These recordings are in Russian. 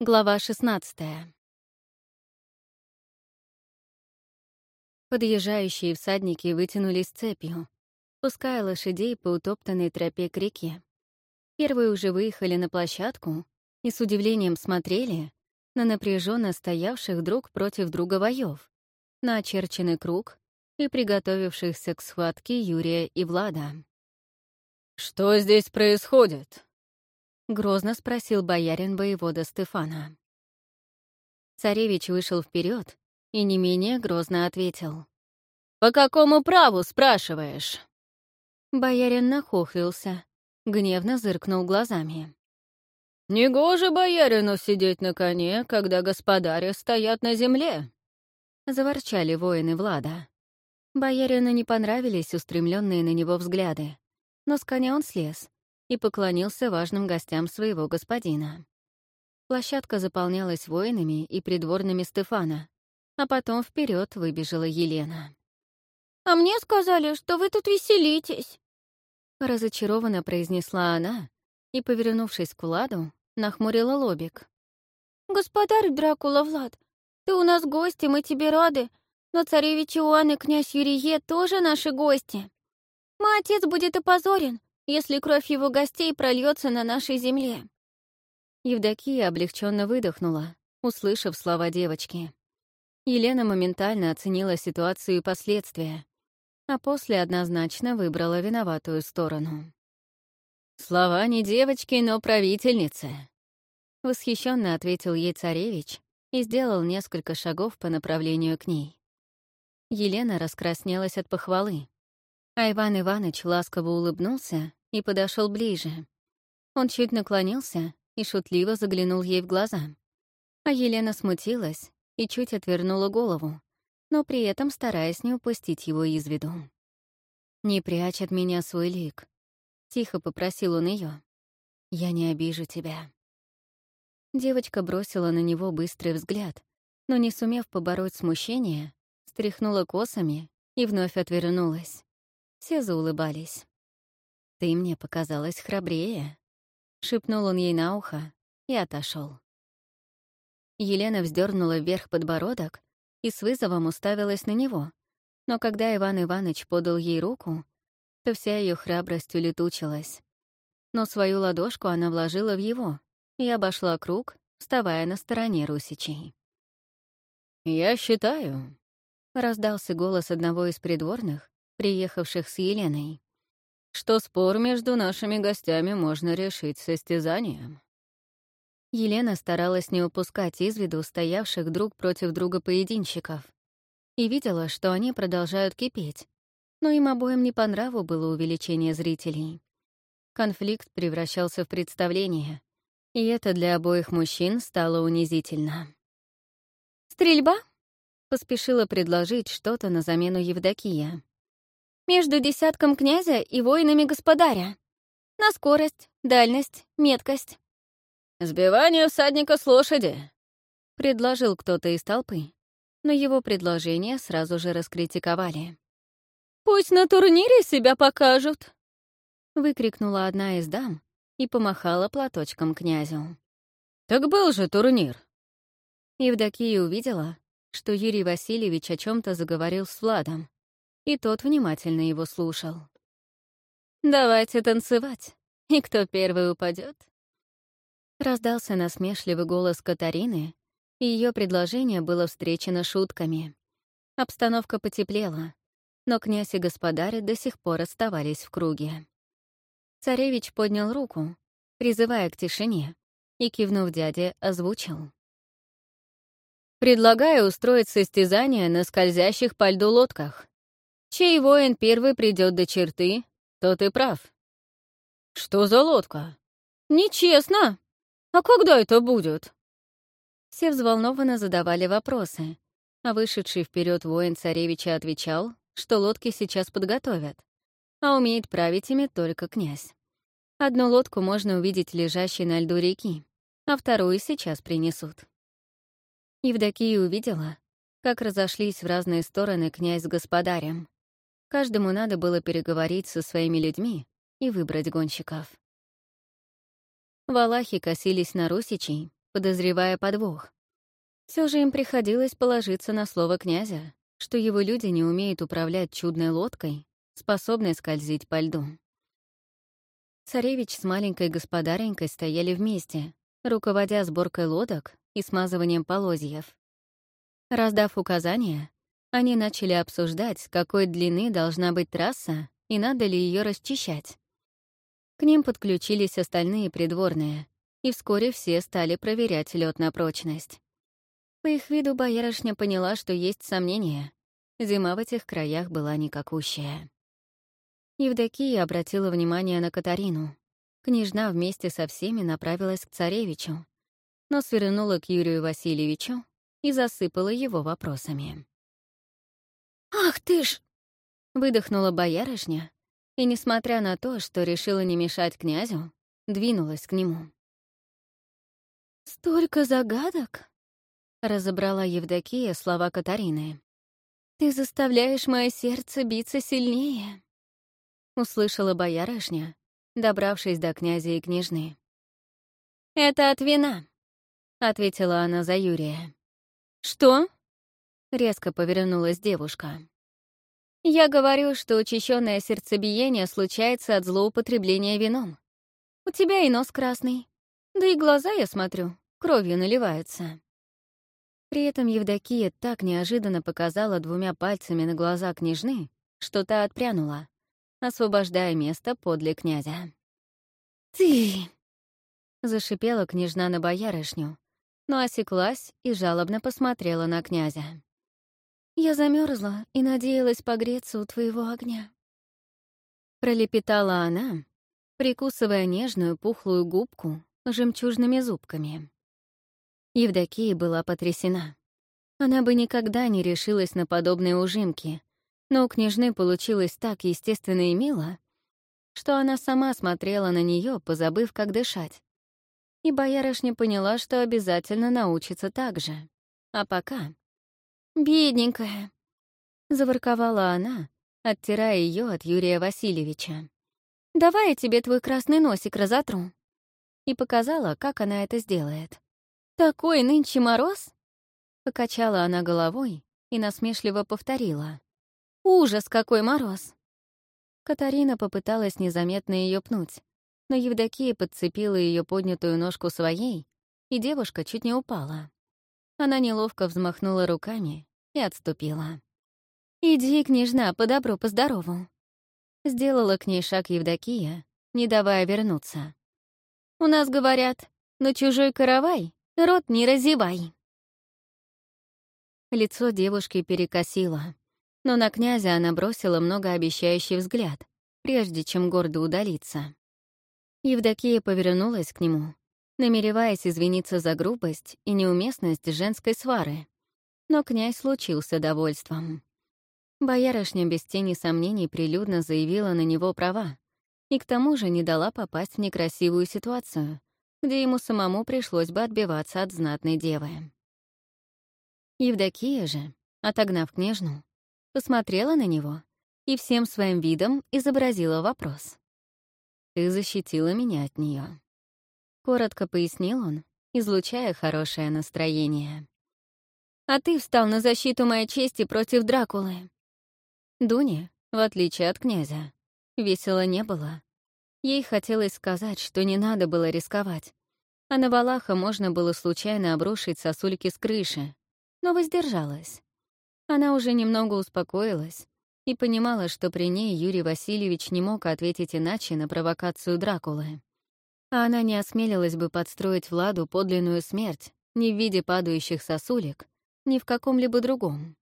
Глава 16 Подъезжающие всадники вытянулись цепью, пуская лошадей по утоптанной тропе к реке. Первые уже выехали на площадку и с удивлением смотрели на напряженно стоявших друг против друга воев, на очерченный круг и приготовившихся к схватке Юрия и Влада. «Что здесь происходит?» — грозно спросил боярин воевода Стефана. Царевич вышел вперед и не менее грозно ответил. «По какому праву спрашиваешь?» Боярин нахохлился, гневно зыркнул глазами. «Негоже боярину сидеть на коне, когда господари стоят на земле!» Заворчали воины Влада. Боярину не понравились устремленные на него взгляды, но с коня он слез и поклонился важным гостям своего господина. Площадка заполнялась воинами и придворными Стефана, а потом вперед выбежала Елена. «А мне сказали, что вы тут веселитесь!» Разочарованно произнесла она и, повернувшись к Владу, нахмурила лобик. «Господарь Дракула Влад, ты у нас гость, и мы тебе рады, но царевич Иоанн и князь Юрие тоже наши гости. Мой отец будет опозорен, если кровь его гостей прольется на нашей земле». Евдокия облегченно выдохнула, услышав слова девочки. Елена моментально оценила ситуацию и последствия, а после однозначно выбрала виноватую сторону. «Слова не девочки, но правительницы», — восхищенно ответил ей царевич и сделал несколько шагов по направлению к ней. Елена раскраснелась от похвалы, а Иван Иванович ласково улыбнулся и подошел ближе. Он чуть наклонился и шутливо заглянул ей в глаза. А Елена смутилась и чуть отвернула голову, но при этом стараясь не упустить его из виду. «Не прячь от меня свой лик», — тихо попросил он ее. «Я не обижу тебя». Девочка бросила на него быстрый взгляд, но, не сумев побороть смущение, стряхнула косами и вновь отвернулась. Все заулыбались. «Ты мне показалась храбрее», — шепнул он ей на ухо и отошел. Елена вздернула вверх подбородок и с вызовом уставилась на него, но когда Иван Иванович подал ей руку, то вся ее храбрость улетучилась. Но свою ладошку она вложила в его и обошла круг, вставая на стороне русичей. «Я считаю», — раздался голос одного из придворных, приехавших с Еленой что спор между нашими гостями можно решить состязанием. Елена старалась не упускать из виду стоявших друг против друга поединщиков и видела, что они продолжают кипеть, но им обоим не по нраву было увеличение зрителей. Конфликт превращался в представление, и это для обоих мужчин стало унизительно. «Стрельба?» — поспешила предложить что-то на замену Евдокия между десятком князя и воинами господаря. На скорость, дальность, меткость. «Сбивание всадника с лошади», — предложил кто-то из толпы, но его предложение сразу же раскритиковали. «Пусть на турнире себя покажут», — выкрикнула одна из дам и помахала платочком князю. «Так был же турнир». Евдокия увидела, что Юрий Васильевич о чем то заговорил с Владом, и тот внимательно его слушал. «Давайте танцевать, и кто первый упадет? Раздался насмешливый голос Катарины, и ее предложение было встречено шутками. Обстановка потеплела, но князь и господарь до сих пор оставались в круге. Царевич поднял руку, призывая к тишине, и, кивнув дяде, озвучил. «Предлагаю устроить состязание на скользящих по льду лодках. Чей воин первый придет до черты, тот и прав. Что за лодка? Нечестно. А когда это будет? Все взволнованно задавали вопросы, а вышедший вперед воин царевича отвечал, что лодки сейчас подготовят, а умеет править ими только князь. Одну лодку можно увидеть лежащей на льду реки, а вторую сейчас принесут. Евдокия увидела, как разошлись в разные стороны князь с господарем. Каждому надо было переговорить со своими людьми и выбрать гонщиков. Валахи косились на русичей подозревая подвох. Все же им приходилось положиться на слово князя, что его люди не умеют управлять чудной лодкой, способной скользить по льду. Царевич с маленькой господаренькой стояли вместе, руководя сборкой лодок и смазыванием полозьев. Раздав указания, они начали обсуждать, какой длины должна быть трасса и надо ли ее расчищать. К ним подключились остальные придворные, и вскоре все стали проверять лед на прочность. По их виду боярышня поняла, что есть сомнения. Зима в этих краях была никакущая. Евдокия обратила внимание на Катарину. Княжна вместе со всеми направилась к царевичу, но свернула к Юрию Васильевичу и засыпала его вопросами. «Ах ты ж!» — выдохнула боярышня, и, несмотря на то, что решила не мешать князю, двинулась к нему. «Столько загадок!» — разобрала Евдокия слова Катарины. «Ты заставляешь мое сердце биться сильнее», — услышала боярышня, добравшись до князя и княжны. «Это от вина», — ответила она за Юрия. «Что?» — резко повернулась девушка. «Я говорю, что учащенное сердцебиение случается от злоупотребления вином. У тебя и нос красный, да и глаза, я смотрю, кровью наливаются». При этом Евдокия так неожиданно показала двумя пальцами на глаза княжны, что та отпрянула, освобождая место подле князя. «Ты!» — зашипела княжна на боярышню, но осеклась и жалобно посмотрела на князя. «Я замерзла и надеялась погреться у твоего огня». Пролепетала она, прикусывая нежную пухлую губку жемчужными зубками. Евдокия была потрясена. Она бы никогда не решилась на подобные ужимки, но у княжны получилось так естественно и мило, что она сама смотрела на нее, позабыв, как дышать. И боярышня поняла, что обязательно научится так же. А пока... «Бедненькая», — заворковала она, оттирая ее от Юрия Васильевича. «Давай я тебе твой красный носик разотру». И показала, как она это сделает. «Такой нынче мороз?» Покачала она головой и насмешливо повторила. «Ужас, какой мороз!» Катарина попыталась незаметно ее пнуть, но Евдокия подцепила ее поднятую ножку своей, и девушка чуть не упала. Она неловко взмахнула руками и отступила. «Иди, княжна, по добру, по здорову. Сделала к ней шаг Евдокия, не давая вернуться. «У нас говорят, на чужой каравай Рот не разевай. Лицо девушки перекосило, но на князя она бросила многообещающий взгляд, прежде чем гордо удалиться. Евдокия повернулась к нему, намереваясь извиниться за грубость и неуместность женской свары, но князь случился довольством. Боярышня без тени сомнений прилюдно заявила на него права и к тому же не дала попасть в некрасивую ситуацию, где ему самому пришлось бы отбиваться от знатной девы. Евдокия же, отогнав княжну, посмотрела на него и всем своим видом изобразила вопрос. «Ты защитила меня от нее. Коротко пояснил он, излучая хорошее настроение. «А ты встал на защиту моей чести против Дракулы». Дуне, в отличие от князя, весело не было. Ей хотелось сказать, что не надо было рисковать, а на Валаха можно было случайно обрушить сосульки с крыши, но воздержалась. Она уже немного успокоилась и понимала, что при ней Юрий Васильевич не мог ответить иначе на провокацию Дракулы. А она не осмелилась бы подстроить Владу подлинную смерть ни в виде падающих сосулек, ни в каком-либо другом.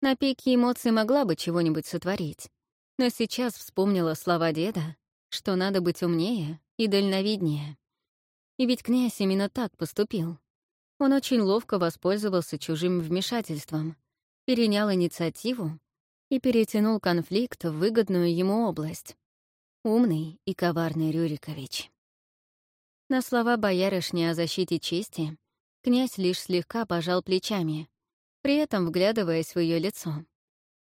На пике эмоций могла бы чего-нибудь сотворить, но сейчас вспомнила слова деда что надо быть умнее и дальновиднее. И ведь князь именно так поступил. Он очень ловко воспользовался чужим вмешательством, перенял инициативу и перетянул конфликт в выгодную ему область. Умный и коварный Рюрикович. На слова боярышни о защите чести князь лишь слегка пожал плечами, при этом вглядываясь в ее лицо.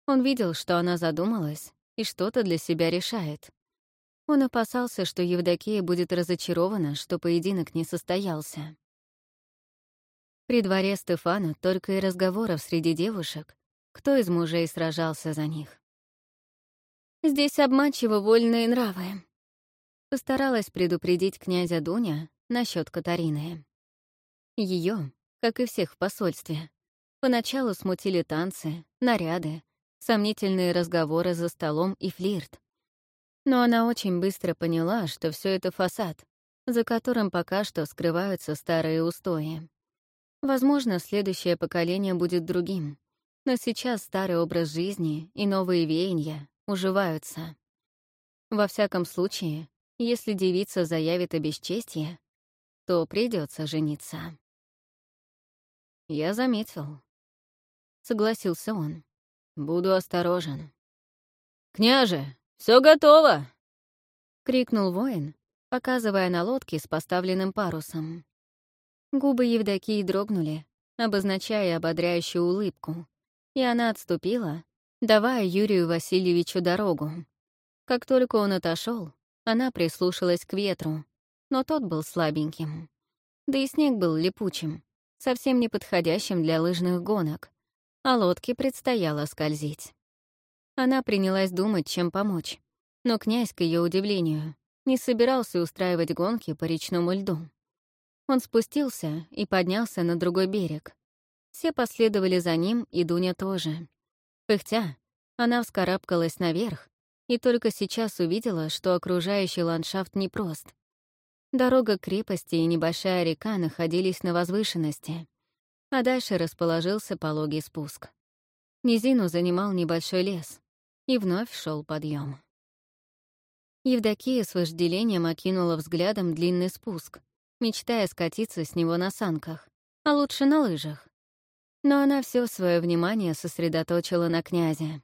Он видел, что она задумалась и что-то для себя решает. Он опасался, что Евдокия будет разочарована, что поединок не состоялся. При дворе Стефана только и разговоров среди девушек, кто из мужей сражался за них. «Здесь обманчиво вольные нравы», — постаралась предупредить князя Дуня насчет Катарины. Ее, как и всех в посольстве, поначалу смутили танцы, наряды, сомнительные разговоры за столом и флирт. Но она очень быстро поняла, что все это фасад, за которым пока что скрываются старые устои. Возможно, следующее поколение будет другим, но сейчас старый образ жизни и новые веяния уживаются. Во всяком случае, если девица заявит о бесчестье, то придется жениться. Я заметил. Согласился он. Буду осторожен. «Княже, все готово!» — крикнул воин, показывая на лодке с поставленным парусом. Губы Евдокии дрогнули, обозначая ободряющую улыбку, и она отступила, давая Юрию Васильевичу дорогу. Как только он отошел, она прислушалась к ветру, но тот был слабеньким. Да и снег был липучим, совсем не подходящим для лыжных гонок, а лодке предстояло скользить. Она принялась думать, чем помочь, но князь, к ее удивлению, не собирался устраивать гонки по речному льду. Он спустился и поднялся на другой берег. Все последовали за ним, и Дуня тоже. Пыхтя, она вскарабкалась наверх и только сейчас увидела, что окружающий ландшафт непрост. Дорога к крепости и небольшая река находились на возвышенности, а дальше расположился пологий спуск. Низину занимал небольшой лес, и вновь шел подъем. Евдокия с вожделением окинула взглядом длинный спуск, мечтая скатиться с него на санках, а лучше на лыжах. Но она все свое внимание сосредоточила на князе.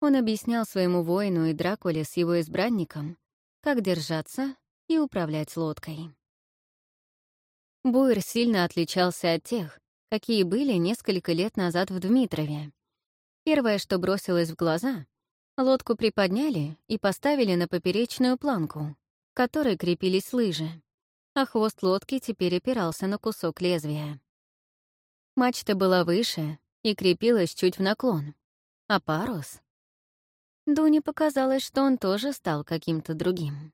Он объяснял своему воину и Дракуле с его избранником, как держаться и управлять лодкой. Буэр сильно отличался от тех, какие были несколько лет назад в Дмитрове. Первое, что бросилось в глаза Лодку приподняли и поставили на поперечную планку, к которой крепились лыжи, а хвост лодки теперь опирался на кусок лезвия. Мачта была выше и крепилась чуть в наклон, а парус... Дуне показалось, что он тоже стал каким-то другим.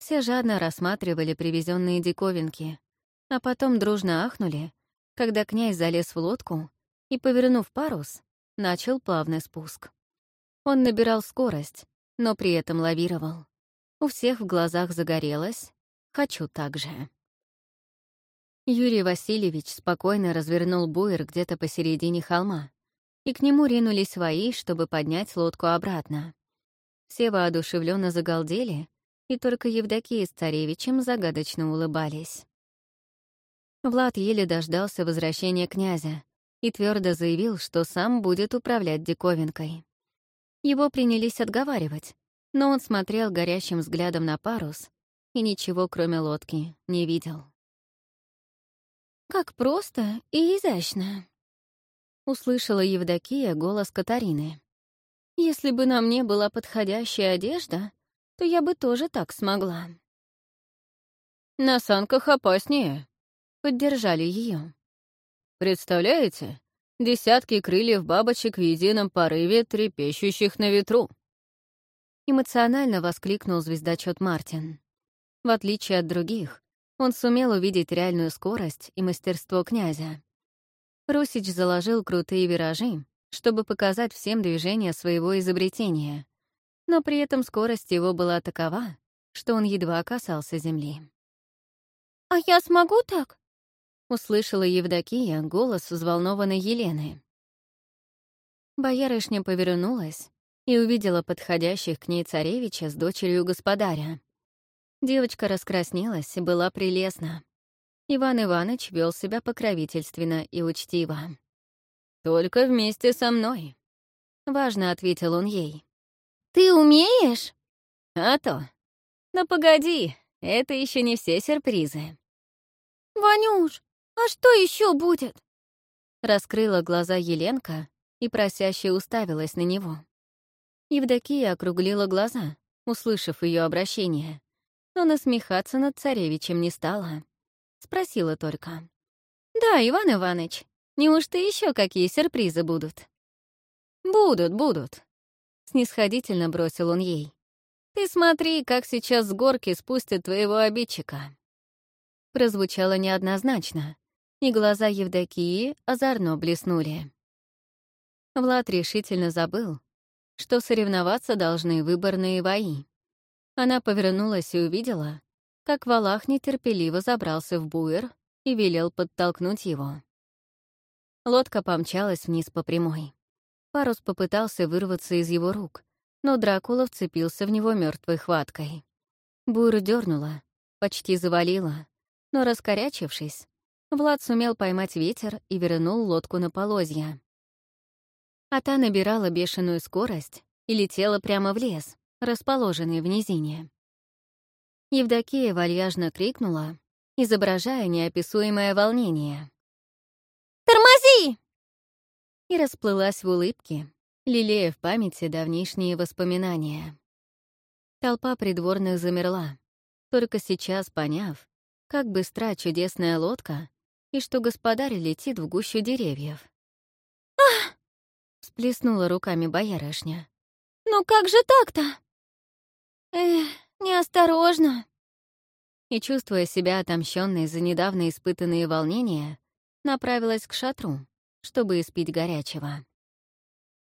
Все жадно рассматривали привезенные диковинки, а потом дружно ахнули, когда князь залез в лодку и, повернув парус, начал плавный спуск. Он набирал скорость, но при этом лавировал. У всех в глазах загорелось «хочу так же». Юрий Васильевич спокойно развернул буер где-то посередине холма, и к нему ринулись свои, чтобы поднять лодку обратно. Все воодушевленно загалдели, и только Евдокия с царевичем загадочно улыбались. Влад еле дождался возвращения князя и твердо заявил, что сам будет управлять диковинкой. Его принялись отговаривать, но он смотрел горящим взглядом на парус и ничего, кроме лодки, не видел. «Как просто и изящно!» — услышала Евдокия голос Катарины. «Если бы на мне была подходящая одежда, то я бы тоже так смогла». «На санках опаснее», — поддержали ее. «Представляете, десятки крыльев бабочек в едином порыве, трепещущих на ветру. Эмоционально воскликнул звездочет Мартин. В отличие от других, он сумел увидеть реальную скорость и мастерство князя. Русич заложил крутые виражи, чтобы показать всем движение своего изобретения, но при этом скорость его была такова, что он едва касался земли. «А я смогу так?» услышала Евдокия голос взволнованной Елены. Боярышня повернулась и увидела подходящих к ней царевича с дочерью господаря. Девочка раскраснелась и была прелестна. Иван Иванович вел себя покровительственно и учтиво. «Только вместе со мной», — важно ответил он ей. «Ты умеешь?» «А то. Но погоди, это еще не все сюрпризы». «Ванюш, «А что еще будет?» Раскрыла глаза Еленка и просяще уставилась на него. Евдокия округлила глаза, услышав ее обращение, но насмехаться над царевичем не стала. Спросила только. Да, Иван Иваныч, неужто еще какие сюрпризы будут? Будут, будут. Снисходительно бросил он ей. Ты смотри, как сейчас с горки спустят твоего обидчика. Прозвучало неоднозначно, и глаза Евдокии озорно блеснули. Влад решительно забыл, что соревноваться должны выборные вои. Она повернулась и увидела, как Валах нетерпеливо забрался в буер и велел подтолкнуть его. Лодка помчалась вниз по прямой. Парус попытался вырваться из его рук, но Дракула вцепился в него мертвой хваткой. Буер дернула, почти завалила, но, раскорячившись, Влад сумел поймать ветер и вернул лодку на полозья. А та набирала бешеную скорость и летела прямо в лес, расположенный в низине. Евдокия вальяжно крикнула, изображая неописуемое волнение. «Тормози!» И расплылась в улыбке, лелея в памяти давнишние воспоминания. Толпа придворных замерла, только сейчас поняв, как быстра чудесная лодка и что господарь летит в гущу деревьев. «Ах!» — всплеснула руками боярышня. «Ну как же так-то?» Эх, неосторожно. И, чувствуя себя отомщенной за недавно испытанные волнения, направилась к шатру, чтобы испить горячего.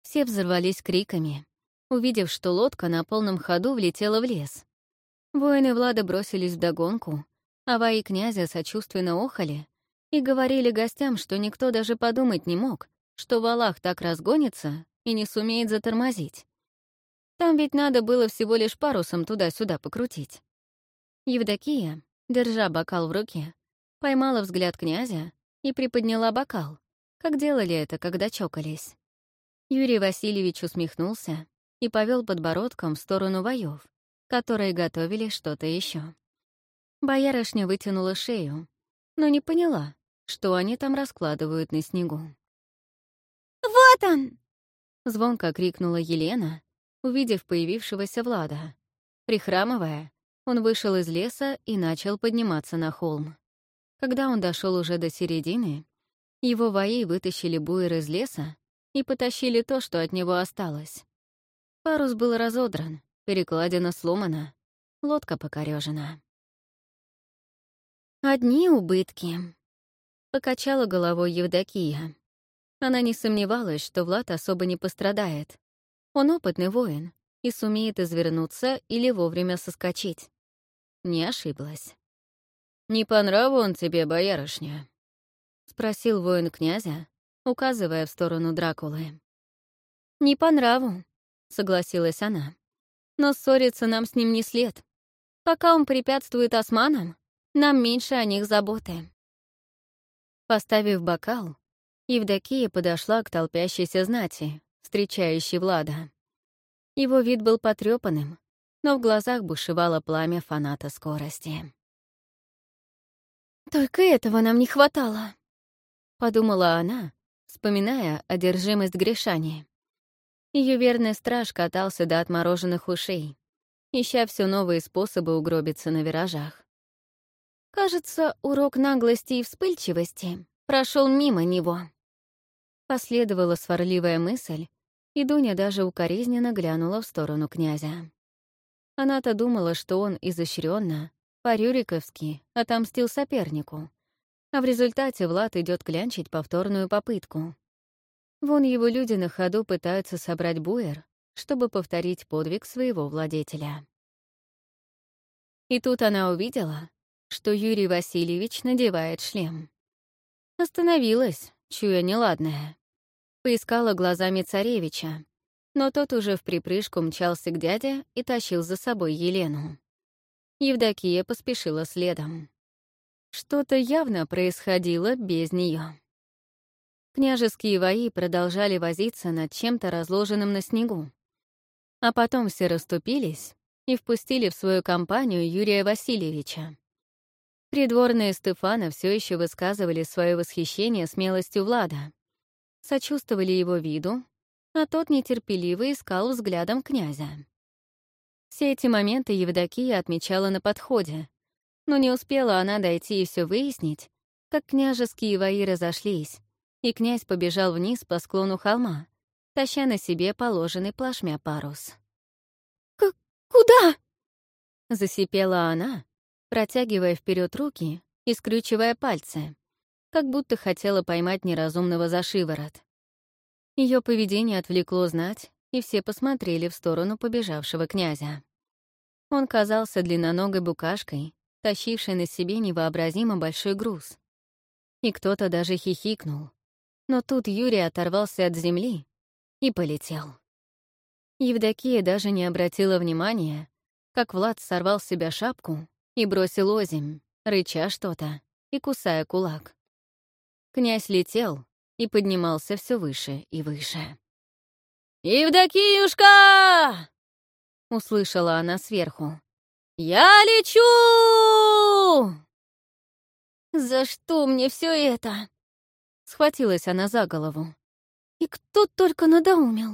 Все взорвались криками, увидев, что лодка на полном ходу влетела в лес. Воины Влада бросились вдогонку, а вои князя сочувственно охали и говорили гостям, что никто даже подумать не мог, что Валах так разгонится и не сумеет затормозить. Там ведь надо было всего лишь парусом туда-сюда покрутить. Евдокия, держа бокал в руке, поймала взгляд князя и приподняла бокал, как делали это, когда чокались. Юрий Васильевич усмехнулся и повел подбородком в сторону воев, которые готовили что-то еще. Боярышня вытянула шею, но не поняла, что они там раскладывают на снегу. «Вот он!» — звонко крикнула Елена, увидев появившегося Влада. Прихрамывая, он вышел из леса и начал подниматься на холм. Когда он дошел уже до середины, его вои вытащили буер из леса и потащили то, что от него осталось. Парус был разодран, перекладина сломана, лодка покорежена. «Одни убытки», — покачала головой Евдокия. Она не сомневалась, что Влад особо не пострадает. Он опытный воин и сумеет извернуться или вовремя соскочить. Не ошиблась. «Не по нраву он тебе, боярышня?» — спросил воин князя, указывая в сторону Дракулы. «Не по нраву», — согласилась она. «Но ссориться нам с ним не след. Пока он препятствует османам, нам меньше о них заботы». Поставив бокал, Евдокия подошла к толпящейся знати, встречающий Влада. Его вид был потрепанным, но в глазах бушевало пламя фаната скорости. «Только этого нам не хватало», — подумала она, вспоминая одержимость Гришани. Ее верный страж катался до отмороженных ушей, ища все новые способы угробиться на виражах. Кажется, урок наглости и вспыльчивости прошел мимо него. Последовала сварливая мысль, и Дуня даже укоризненно глянула в сторону князя. Она-то думала, что он изощренно, по-рюриковски, отомстил сопернику, а в результате Влад идет клянчить повторную попытку. Вон его люди на ходу пытаются собрать буер, чтобы повторить подвиг своего владетеля. И тут она увидела, что Юрий Васильевич надевает шлем. Остановилась, чуя неладное. Поискала глазами царевича, но тот уже в припрыжку мчался к дяде и тащил за собой Елену. Евдокия поспешила следом. Что-то явно происходило без нее. Княжеские вои продолжали возиться над чем-то разложенным на снегу. А потом все расступились и впустили в свою компанию Юрия Васильевича. Придворные Стефана все еще высказывали свое восхищение смелостью Влада сочувствовали его виду, а тот нетерпеливо искал взглядом князя. Все эти моменты Евдокия отмечала на подходе, но не успела она дойти и все выяснить, как княжеские вои разошлись, и князь побежал вниз по склону холма, таща на себе положенный плашмя парус. К «Куда?» — засипела она, протягивая вперед руки и скрючивая пальцы, как будто хотела поймать неразумного за шиворот. Ее поведение отвлекло знать, и все посмотрели в сторону побежавшего князя. Он казался длинноногой букашкой, тащившей на себе невообразимо большой груз. И кто-то даже хихикнул. Но тут Юрий оторвался от земли и полетел. Евдокия даже не обратила внимания, как Влад сорвал с себя шапку и бросил озимь, рыча что-то и кусая кулак. Князь летел и поднимался все выше и выше. «Евдокиюшка!» — услышала она сверху. «Я лечу!» «За что мне все это?» Схватилась она за голову. «И кто только надоумил?»